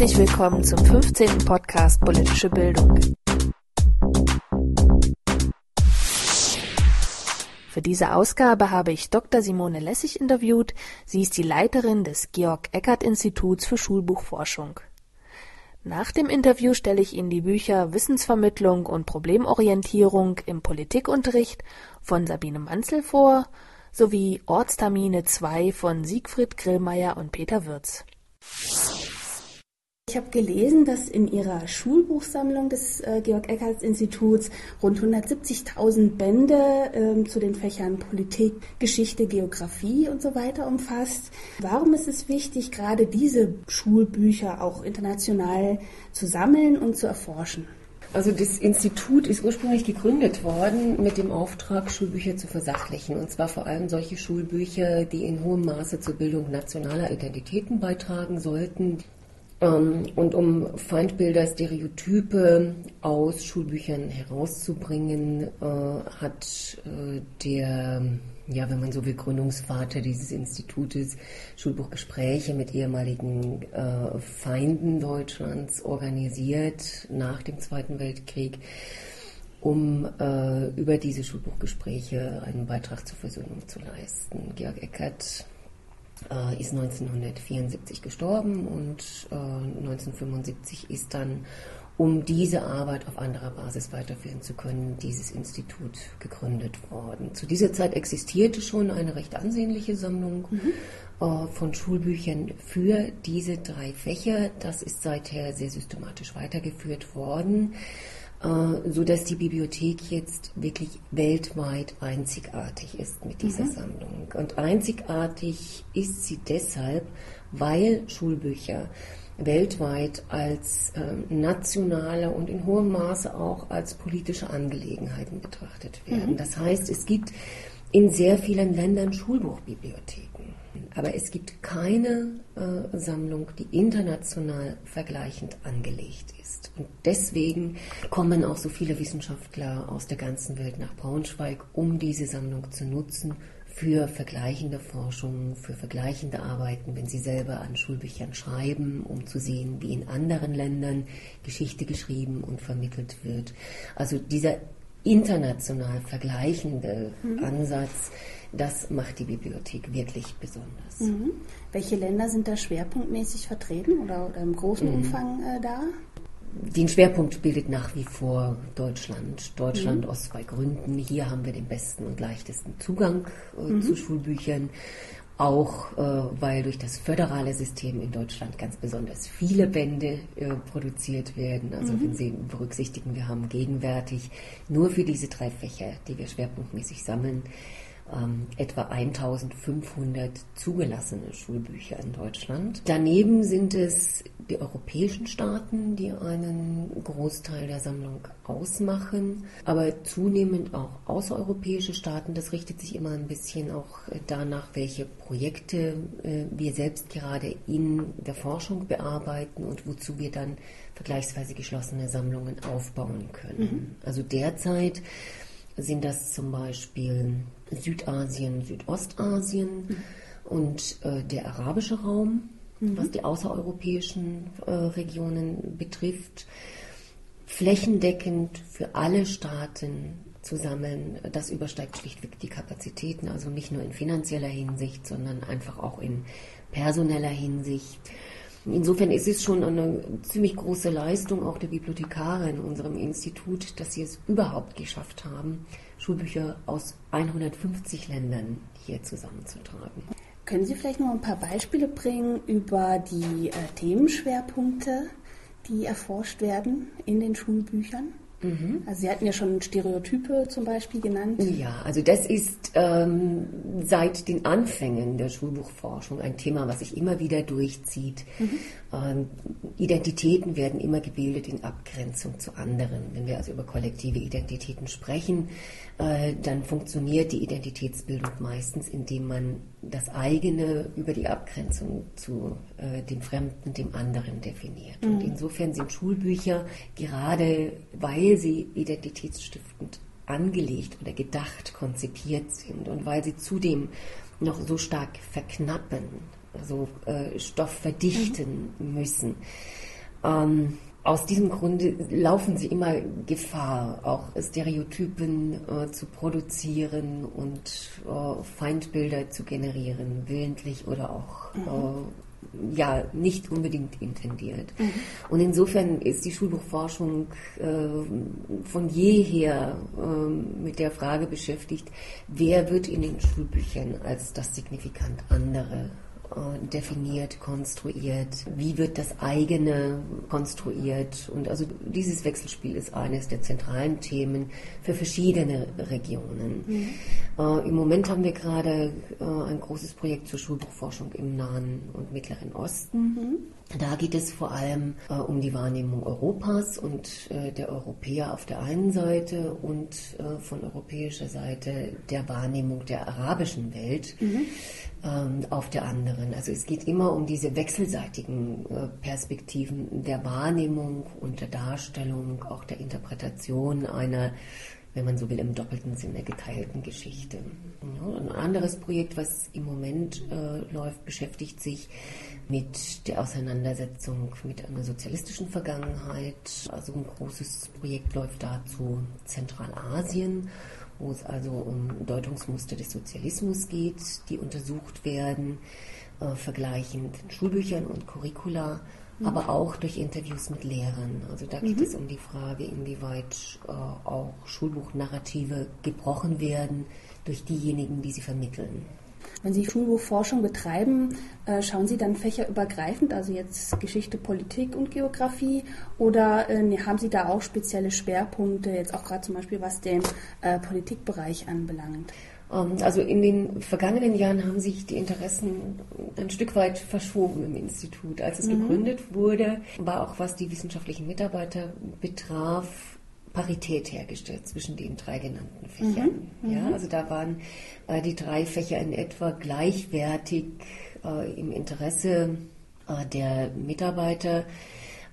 Herzlich willkommen zum 15. Podcast Politische Bildung. Für diese Ausgabe habe ich Dr. Simone Lessig interviewt. Sie ist die Leiterin des Georg Eckert Instituts für Schulbuchforschung. Nach dem Interview stelle ich Ihnen die Bücher Wissensvermittlung und Problemorientierung im Politikunterricht von Sabine Manzel vor, sowie Ortstermine 2 von Siegfried Grillmeier und Peter Würz. Ich habe gelesen, dass in Ihrer Schulbuchsammlung des äh, Georg-Eckhardt-Instituts rund 170.000 Bände äh, zu den Fächern Politik, Geschichte, Geografie und so weiter umfasst. Warum ist es wichtig, gerade diese Schulbücher auch international zu sammeln und zu erforschen? Also das Institut ist ursprünglich gegründet worden mit dem Auftrag, Schulbücher zu versachlichen. Und zwar vor allem solche Schulbücher, die in hohem Maße zur Bildung nationaler Identitäten beitragen sollten. Ähm, und um Feindbilder, Stereotype aus Schulbüchern herauszubringen, äh, hat äh, der, ja, wenn man so will, Gründungsvater dieses Institutes Schulbuchgespräche mit ehemaligen äh, Feinden Deutschlands organisiert nach dem Zweiten Weltkrieg um über diese Schulbuchgespräche einen Beitrag zur Versöhnung zu leisten. Georg Eckert äh, ist 1974 gestorben und äh, 1975 ist dann, um diese Arbeit auf anderer Basis weiterführen zu können, dieses Institut gegründet worden. Zu dieser Zeit existierte schon eine recht ansehnliche Sammlung mhm. äh, von Schulbüchern für diese drei Fächer. Das ist seither sehr systematisch weitergeführt worden. Äh, so dass die Bibliothek jetzt wirklich weltweit einzigartig ist mit dieser mhm. Sammlung. Und einzigartig ist sie deshalb, weil Schulbücher weltweit als äh, nationale und in hohem Maße auch als politische Angelegenheiten betrachtet werden. Mhm. Das heißt, es gibt in sehr vielen Ländern Schulbuchbibliotheken. Aber es gibt keine äh, Sammlung, die international vergleichend angelegt ist. Und deswegen kommen auch so viele Wissenschaftler aus der ganzen Welt nach Braunschweig, um diese Sammlung zu nutzen für vergleichende Forschung, für vergleichende Arbeiten, wenn sie selber an Schulbüchern schreiben, um zu sehen, wie in anderen Ländern Geschichte geschrieben und vermittelt wird. Also dieser international vergleichende mhm. Ansatz, das macht die Bibliothek wirklich besonders. Mhm. Welche Länder sind da schwerpunktmäßig vertreten oder, oder im großen mhm. Umfang äh, da? Den Schwerpunkt bildet nach wie vor Deutschland. Deutschland mhm. aus zwei Gründen. Hier haben wir den besten und leichtesten Zugang äh, mhm. zu Schulbüchern. Auch äh, weil durch das föderale System in Deutschland ganz besonders viele Bände äh, produziert werden. Also mhm. wenn Sie berücksichtigen, wir haben gegenwärtig nur für diese drei Fächer, die wir schwerpunktmäßig sammeln, ähm, etwa 1500 zugelassene Schulbücher in Deutschland. Daneben sind es die europäischen Staaten, die einen Großteil der Sammlung ausmachen, aber zunehmend auch außereuropäische Staaten. Das richtet sich immer ein bisschen auch danach, welche Projekte äh, wir selbst gerade in der Forschung bearbeiten und wozu wir dann vergleichsweise geschlossene Sammlungen aufbauen können. Mhm. Also derzeit sind das zum Beispiel Südasien, Südostasien mhm. und äh, der arabische Raum, mhm. was die außereuropäischen äh, Regionen betrifft. Flächendeckend für alle Staaten zu sammeln, das übersteigt schlichtweg die Kapazitäten, also nicht nur in finanzieller Hinsicht, sondern einfach auch in personeller Hinsicht. Insofern ist es schon eine ziemlich große Leistung auch der Bibliothekare in unserem Institut, dass sie es überhaupt geschafft haben, Schulbücher aus 150 Ländern hier zusammenzutragen. Können Sie vielleicht noch ein paar Beispiele bringen über die äh, Themenschwerpunkte, die erforscht werden in den Schulbüchern? Mhm. Also Sie hatten ja schon Stereotype zum Beispiel genannt. Ja, also das ist ähm, seit den Anfängen der Schulbuchforschung ein Thema, was sich immer wieder durchzieht. Mhm. Ähm, Identitäten werden immer gebildet in Abgrenzung zu anderen. Wenn wir also über kollektive Identitäten sprechen, äh, dann funktioniert die Identitätsbildung meistens, indem man das eigene über die Abgrenzung zu äh, dem Fremden, dem anderen definiert. Mhm. Und insofern sind Schulbücher gerade, weil sie identitätsstiftend angelegt oder gedacht, konzipiert sind und weil sie zudem noch so stark verknappen, also äh, Stoff verdichten mhm. müssen. Ähm, aus diesem Grunde laufen sie immer Gefahr, auch Stereotypen äh, zu produzieren und äh, Feindbilder zu generieren, willentlich oder auch mhm. Äh, ja nicht unbedingt intendiert. Mhm. Und insofern ist die Schulbuchforschung äh, von jeher ähm, mit der Frage beschäftigt, wer wird in den Schulbüchern als das signifikant andere äh, definiert, konstruiert, wie wird das eigene konstruiert. Und also dieses Wechselspiel ist eines der zentralen Themen für verschiedene Regionen. Mhm. Äh, Im Moment haben wir gerade äh, ein großes Projekt zur Schulbuchforschung im Nahen und Mittleren Osten. Mhm. Da geht es vor allem äh, um die Wahrnehmung Europas und äh, der Europäer auf der einen Seite und äh, von europäischer Seite der Wahrnehmung der arabischen Welt. Mhm ähm, auf der anderen. Also es geht immer um diese wechselseitigen äh, Perspektiven der Wahrnehmung und der Darstellung, auch der Interpretation einer, wenn man so will, im doppelten Sinne geteilten Geschichte. Ja, ein anderes Projekt, was im Moment äh, läuft, beschäftigt sich mit der Auseinandersetzung mit einer sozialistischen Vergangenheit. Also ein großes Projekt läuft dazu Zentralasien wo es also um Deutungsmuster des Sozialismus geht, die untersucht werden, äh, vergleichend Schulbüchern und Curricula, mhm. aber auch durch Interviews mit Lehrern. Also da geht mhm. es um die Frage, inwieweit äh, auch Schulbuchnarrative gebrochen werden durch diejenigen, die sie vermitteln. Wenn Sie Schulbuchforschung betreiben, äh, schauen Sie dann fächerübergreifend, also jetzt Geschichte, Politik und Geografie, oder äh, haben Sie da auch spezielle Schwerpunkte, jetzt auch gerade zum Beispiel was den äh, Politikbereich anbelangt? Ähm, also in den vergangenen Jahren haben sich die Interessen ein Stück weit verschoben im Institut. Als es mhm. gegründet wurde, war auch was die wissenschaftlichen Mitarbeiter betraf, Parität hergestellt zwischen den drei genannten Fächern. Mhm, ja, mhm. also da waren äh, die drei Fächer in etwa gleichwertig äh, im Interesse äh, der Mitarbeiter.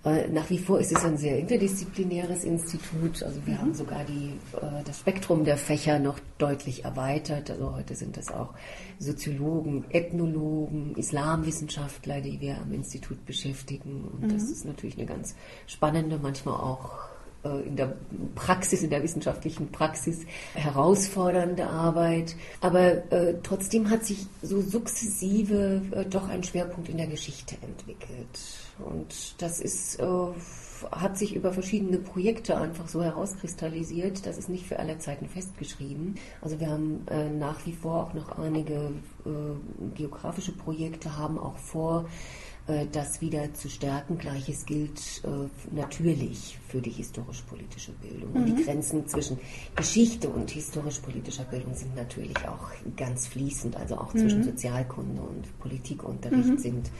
Äh, nach wie vor ist es ein sehr interdisziplinäres Institut. Also wir mhm. haben sogar die, äh, das Spektrum der Fächer noch deutlich erweitert. Also heute sind das auch Soziologen, Ethnologen, Islamwissenschaftler, die wir am Institut beschäftigen. Und das mhm. ist natürlich eine ganz spannende, manchmal auch in der Praxis, in der wissenschaftlichen Praxis herausfordernde Arbeit. Aber äh, trotzdem hat sich so sukzessive äh, doch ein Schwerpunkt in der Geschichte entwickelt. Und das ist, äh, hat sich über verschiedene Projekte einfach so herauskristallisiert. Das ist nicht für alle Zeiten festgeschrieben. Also wir haben äh, nach wie vor auch noch einige äh, geografische Projekte, haben auch vor, äh, das wieder zu stärken. Gleiches gilt äh, natürlich für die historisch-politische Bildung. Mhm. Und die. Grenzen zwischen Geschichte und historisch-politischer Bildung sind natürlich auch ganz fließend. Also auch mhm. zwischen Sozialkunde und Politikunterricht mhm. sind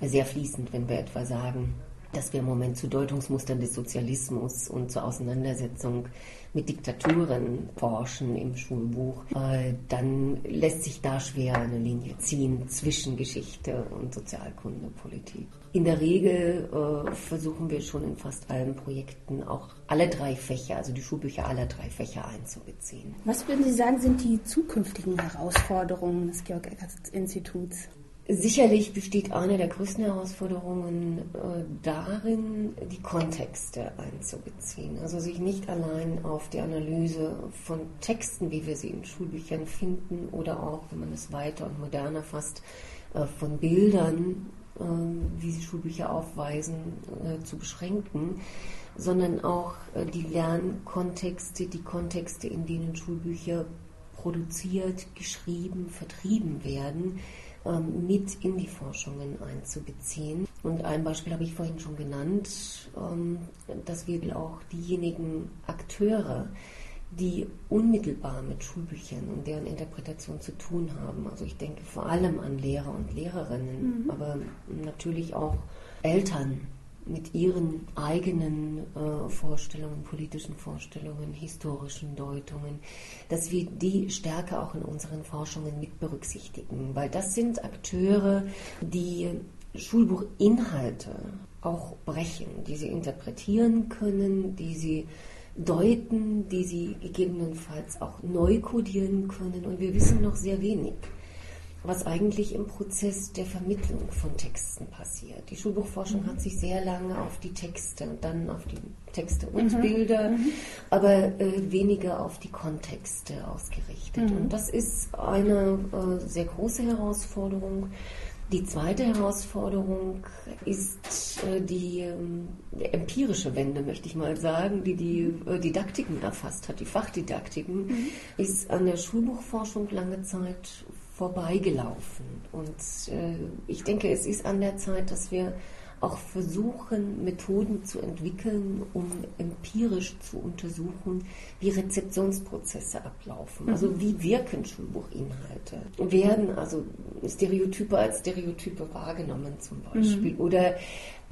sehr fließend, wenn wir etwa sagen, dass wir im Moment zu Deutungsmustern des Sozialismus und zur Auseinandersetzung mit Diktaturen forschen im Schulbuch, äh, dann lässt sich da schwer eine Linie ziehen zwischen Geschichte und Sozialkunde, Politik. In der Regel äh, versuchen wir schon in fast allen Projekten auch alle drei Fächer, also die Schulbücher aller drei Fächer einzubeziehen. Was würden Sie sagen, sind die zukünftigen Herausforderungen des Georg-Eckert-Instituts? Sicherlich besteht eine der größten Herausforderungen äh, darin, die Kontexte einzubeziehen. Also sich nicht allein auf die Analyse von Texten, wie wir sie in Schulbüchern finden, oder auch, wenn man es weiter und moderner fasst, äh, von Bildern, äh, wie sie Schulbücher aufweisen, äh, zu beschränken, sondern auch äh, die Lernkontexte, die Kontexte, in denen Schulbücher produziert, geschrieben, vertrieben werden ähm, mit in die Forschungen einzubeziehen. Und ein Beispiel habe ich vorhin schon genannt, ähm, dass wir auch diejenigen Akteure, die unmittelbar mit Schulbüchern und deren Interpretation zu tun haben. Also ich denke vor allem an Lehrer und Lehrerinnen, mhm. aber natürlich auch Eltern, mit ihren eigenen äh, Vorstellungen, politischen Vorstellungen, historischen Deutungen, dass wir die Stärke auch in unseren Forschungen mit berücksichtigen, weil das sind Akteure, die Schulbuchinhalte auch brechen, die sie interpretieren können, die sie deuten, die sie gegebenenfalls auch neu kodieren können. Und wir wissen noch sehr wenig was eigentlich im Prozess der Vermittlung von Texten passiert. Die Schulbuchforschung mhm. hat sich sehr lange auf die Texte und dann auf die Texte und mhm. Bilder, mhm. aber äh, weniger auf die Kontexte ausgerichtet. Mhm. Und das ist eine äh, sehr große Herausforderung. Die zweite Herausforderung ist äh, die äh, empirische Wende, möchte ich mal sagen, die die äh, Didaktiken erfasst hat, die Fachdidaktiken, mhm. ist an der Schulbuchforschung lange Zeit vorbeigelaufen. Und äh, ich denke, es ist an der Zeit, dass wir auch versuchen, Methoden zu entwickeln, um empirisch zu untersuchen, wie Rezeptionsprozesse ablaufen. Mhm. Also wie wirken Schulbuchinhalte? Werden also Stereotype als Stereotype wahrgenommen zum Beispiel? Mhm. Oder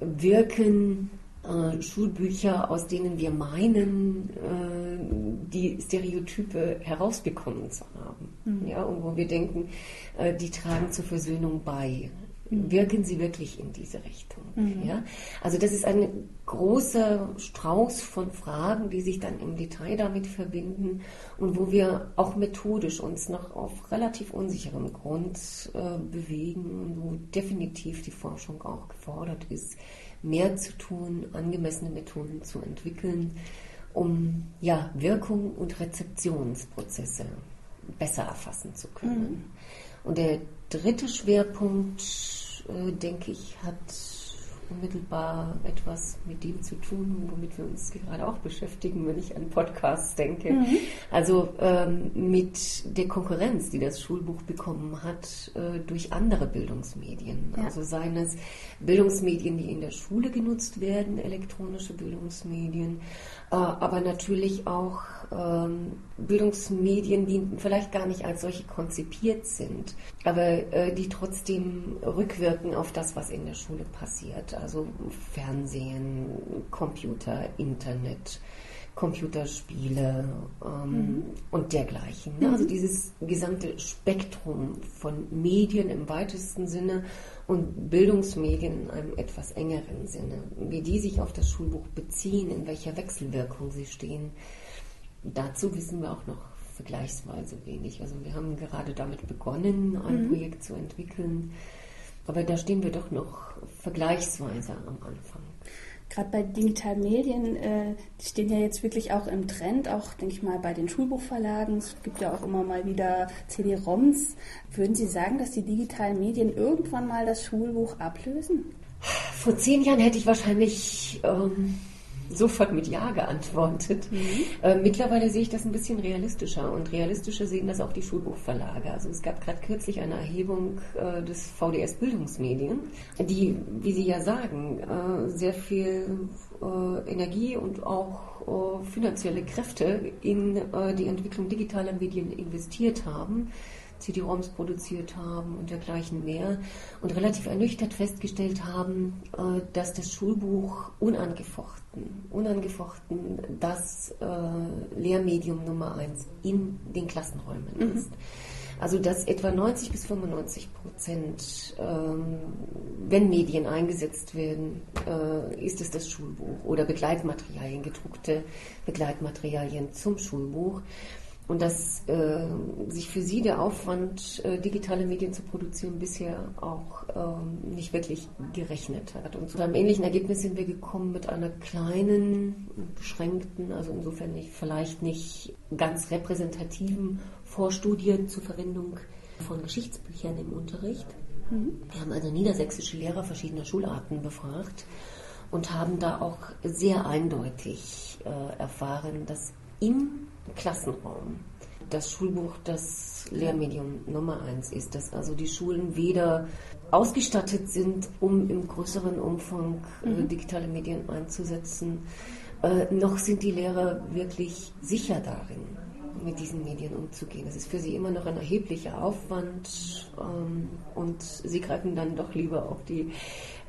wirken äh, Schulbücher, aus denen wir meinen, äh, die Stereotype herausbekommen zu haben. Mhm. Ja, und wo wir denken, äh, die tragen zur Versöhnung bei. Mhm. Wirken sie wirklich in diese Richtung? Mhm. Ja? Also das ist ein großer Strauß von Fragen, die sich dann im Detail damit verbinden und wo wir auch methodisch uns noch auf relativ unsicherem Grund äh, bewegen und wo definitiv die Forschung auch gefordert ist, mehr zu tun, angemessene Methoden zu entwickeln, um ja, Wirkung und Rezeptionsprozesse besser erfassen zu können. Mhm. Und der dritte Schwerpunkt, äh, denke ich, hat unmittelbar etwas mit dem zu tun, womit wir uns gerade auch beschäftigen, wenn ich an Podcasts denke. Mhm. Also ähm, mit der Konkurrenz, die das Schulbuch bekommen hat äh, durch andere Bildungsmedien. Ja. Also seien es Bildungsmedien, die in der Schule genutzt werden, elektronische Bildungsmedien, äh, aber natürlich auch ähm, Bildungsmedien, die vielleicht gar nicht als solche konzipiert sind, aber äh, die trotzdem rückwirken auf das, was in der Schule passiert. Also Fernsehen, Computer, Internet. Computerspiele ähm, mhm. und dergleichen. Ne? Also dieses gesamte Spektrum von Medien im weitesten Sinne und Bildungsmedien in einem etwas engeren Sinne, wie die sich auf das Schulbuch beziehen, in welcher Wechselwirkung sie stehen, dazu wissen wir auch noch vergleichsweise wenig. Also wir haben gerade damit begonnen, ein mhm. Projekt zu entwickeln, aber da stehen wir doch noch vergleichsweise am Anfang gerade bei digitalen Medien, äh, die stehen ja jetzt wirklich auch im Trend, auch denke ich mal bei den Schulbuchverlagen. Es gibt ja auch immer mal wieder CD-ROMs. Würden Sie sagen, dass die digitalen Medien irgendwann mal das Schulbuch ablösen? Vor zehn Jahren hätte ich wahrscheinlich ähm, sofort mit Ja geantwortet. Mhm. Äh, mittlerweile sehe ich das ein bisschen realistischer und realistischer sehen das auch die Schulbuchverlage. Also es gab gerade kürzlich eine Erhebung äh, des VDS Bildungsmedien, die, wie Sie ja sagen, äh, sehr viel äh, Energie und auch äh, finanzielle Kräfte in äh, die Entwicklung digitaler Medien investiert haben CD-ROMs produziert haben und dergleichen mehr und relativ ernüchtert festgestellt haben, äh, dass das Schulbuch unangefochten, unangefochten das äh, Lehrmedium Nummer eins in den Klassenräumen mhm. ist. Also dass etwa 90 bis 95 Prozent, ähm, wenn Medien eingesetzt werden, äh, ist es das Schulbuch oder Begleitmaterialien, gedruckte Begleitmaterialien zum Schulbuch und dass äh, sich für sie der Aufwand, äh, digitale Medien zu produzieren, bisher auch ähm, nicht wirklich gerechnet hat. Und zu einem ähnlichen Ergebnis sind wir gekommen mit einer kleinen, beschränkten, also insofern nicht, vielleicht nicht ganz repräsentativen Vorstudie zur Verwendung von Geschichtsbüchern im Unterricht. Mhm. Wir haben also niedersächsische Lehrer verschiedener Schularten befragt und haben da auch sehr eindeutig äh, erfahren, dass im Klassenraum das Schulbuch das Lehrmedium Nummer eins ist, dass also die Schulen weder ausgestattet sind, um im größeren Umfang äh, mhm. digitale Medien einzusetzen, äh, noch sind die Lehrer wirklich sicher darin, mit diesen Medien umzugehen. Es ist für sie immer noch ein erheblicher Aufwand ähm, und sie greifen dann doch lieber auf die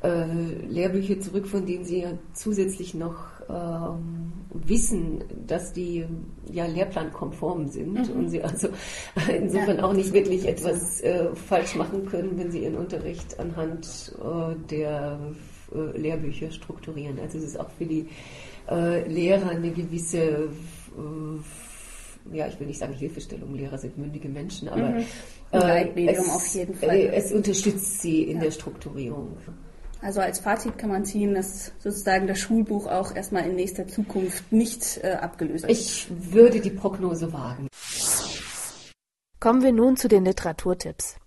Lehrbücher zurück, von denen sie ja zusätzlich noch ähm, wissen, dass die ja lehrplankonform sind mhm. und sie also insofern ja. auch nicht wirklich etwas äh, falsch machen können, wenn sie ihren Unterricht anhand äh, der äh, Lehrbücher strukturieren. Also es ist auch für die äh, Lehrer eine gewisse äh, ja, ich will nicht sagen Hilfestellung, Lehrer sind mündige Menschen, aber Mhm. äh, es, auf jeden Fall. äh, es unterstützt sie in der Strukturierung. Also als Fazit kann man ziehen, dass sozusagen das Schulbuch auch erstmal in nächster Zukunft nicht äh, abgelöst wird. Ich würde die Prognose wagen. Kommen wir nun zu den Literaturtipps.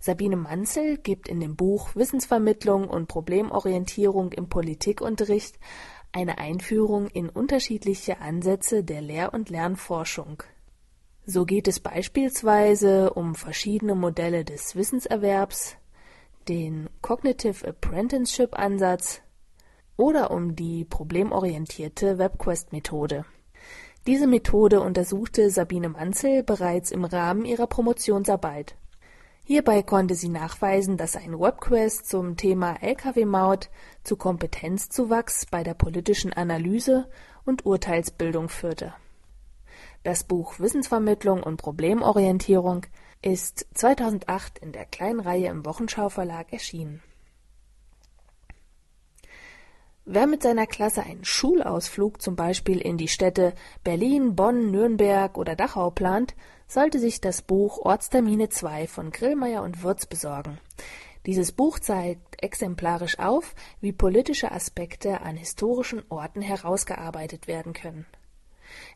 Sabine Manzel gibt in dem Buch Wissensvermittlung und Problemorientierung im Politikunterricht eine Einführung in unterschiedliche Ansätze der Lehr- und Lernforschung. So geht es beispielsweise um verschiedene Modelle des Wissenserwerbs, den Cognitive Apprenticeship Ansatz oder um die problemorientierte WebQuest-Methode. Diese Methode untersuchte Sabine Manzel bereits im Rahmen ihrer Promotionsarbeit. Hierbei konnte sie nachweisen, dass ein Webquest zum Thema Lkw-Maut zu Kompetenzzuwachs bei der politischen Analyse und Urteilsbildung führte. Das Buch Wissensvermittlung und Problemorientierung ist 2008 in der Kleinreihe im Wochenschau Verlag erschienen. Wer mit seiner Klasse einen Schulausflug zum Beispiel in die Städte Berlin, Bonn, Nürnberg oder Dachau plant, sollte sich das Buch Ortstermine 2 von Grillmeier und Würz besorgen. Dieses Buch zeigt exemplarisch auf, wie politische Aspekte an historischen Orten herausgearbeitet werden können.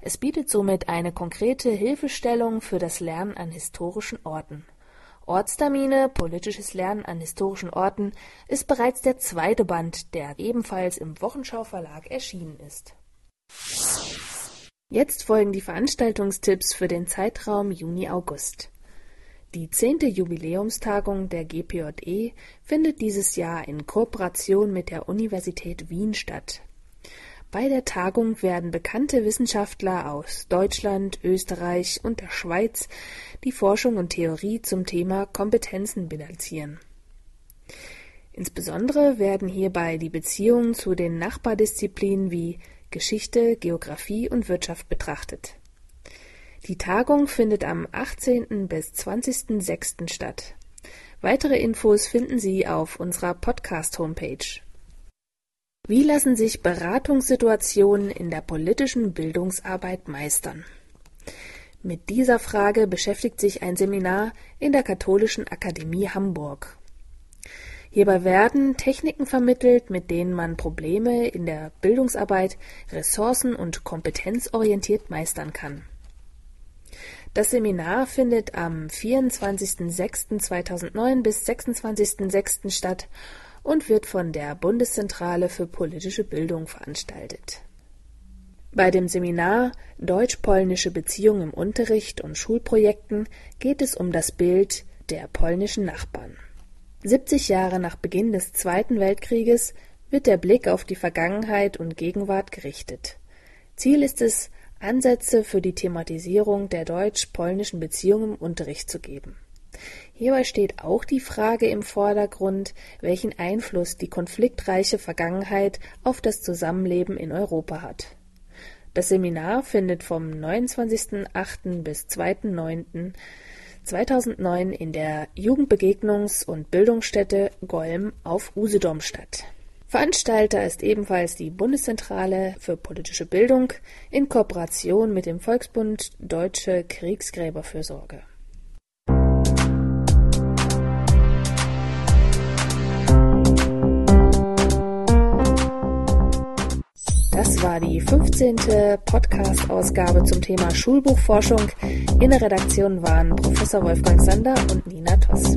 Es bietet somit eine konkrete Hilfestellung für das Lernen an historischen Orten. Ortstermine, politisches Lernen an historischen Orten ist bereits der zweite Band, der ebenfalls im Wochenschau Verlag erschienen ist. Jetzt folgen die Veranstaltungstipps für den Zeitraum Juni-August. Die zehnte Jubiläumstagung der GPJE findet dieses Jahr in Kooperation mit der Universität Wien statt. Bei der Tagung werden bekannte Wissenschaftler aus Deutschland, Österreich und der Schweiz die Forschung und Theorie zum Thema Kompetenzen bilanzieren. Insbesondere werden hierbei die Beziehungen zu den Nachbardisziplinen wie Geschichte, Geographie und Wirtschaft betrachtet. Die Tagung findet am 18. bis 20.06. statt. Weitere Infos finden Sie auf unserer Podcast-Homepage. Wie lassen sich Beratungssituationen in der politischen Bildungsarbeit meistern? Mit dieser Frage beschäftigt sich ein Seminar in der Katholischen Akademie Hamburg. Hierbei werden Techniken vermittelt, mit denen man Probleme in der Bildungsarbeit ressourcen- und kompetenzorientiert meistern kann. Das Seminar findet am 24.06.2009 bis 26.06. statt und wird von der Bundeszentrale für politische Bildung veranstaltet. Bei dem Seminar Deutsch-polnische Beziehungen im Unterricht und Schulprojekten geht es um das Bild der polnischen Nachbarn. 70 Jahre nach Beginn des Zweiten Weltkrieges wird der Blick auf die Vergangenheit und Gegenwart gerichtet. Ziel ist es, Ansätze für die Thematisierung der deutsch-polnischen Beziehungen im Unterricht zu geben. Hierbei steht auch die Frage im Vordergrund, welchen Einfluss die konfliktreiche Vergangenheit auf das Zusammenleben in Europa hat. Das Seminar findet vom 29.08. bis 2.09.2009 in der Jugendbegegnungs- und Bildungsstätte Golm auf Usedom statt. Veranstalter ist ebenfalls die Bundeszentrale für politische Bildung in Kooperation mit dem Volksbund Deutsche Kriegsgräberfürsorge. Das war die 15. Podcast-Ausgabe zum Thema Schulbuchforschung. In der Redaktion waren Professor Wolfgang Sander und Nina Toss.